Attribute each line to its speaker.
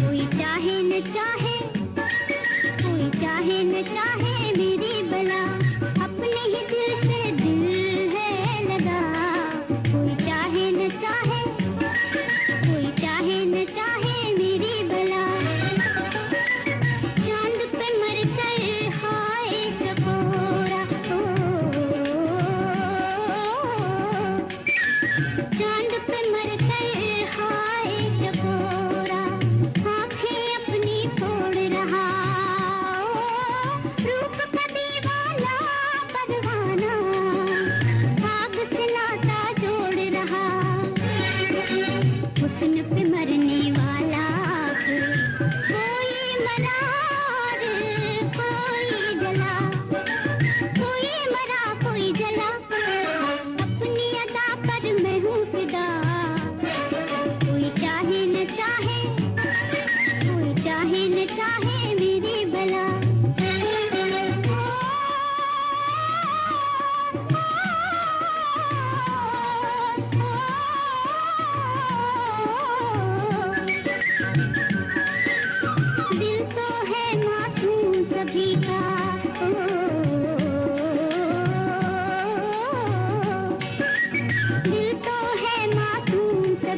Speaker 1: कोई चाहे न चाहे कोई चाहे न चाहे। 对的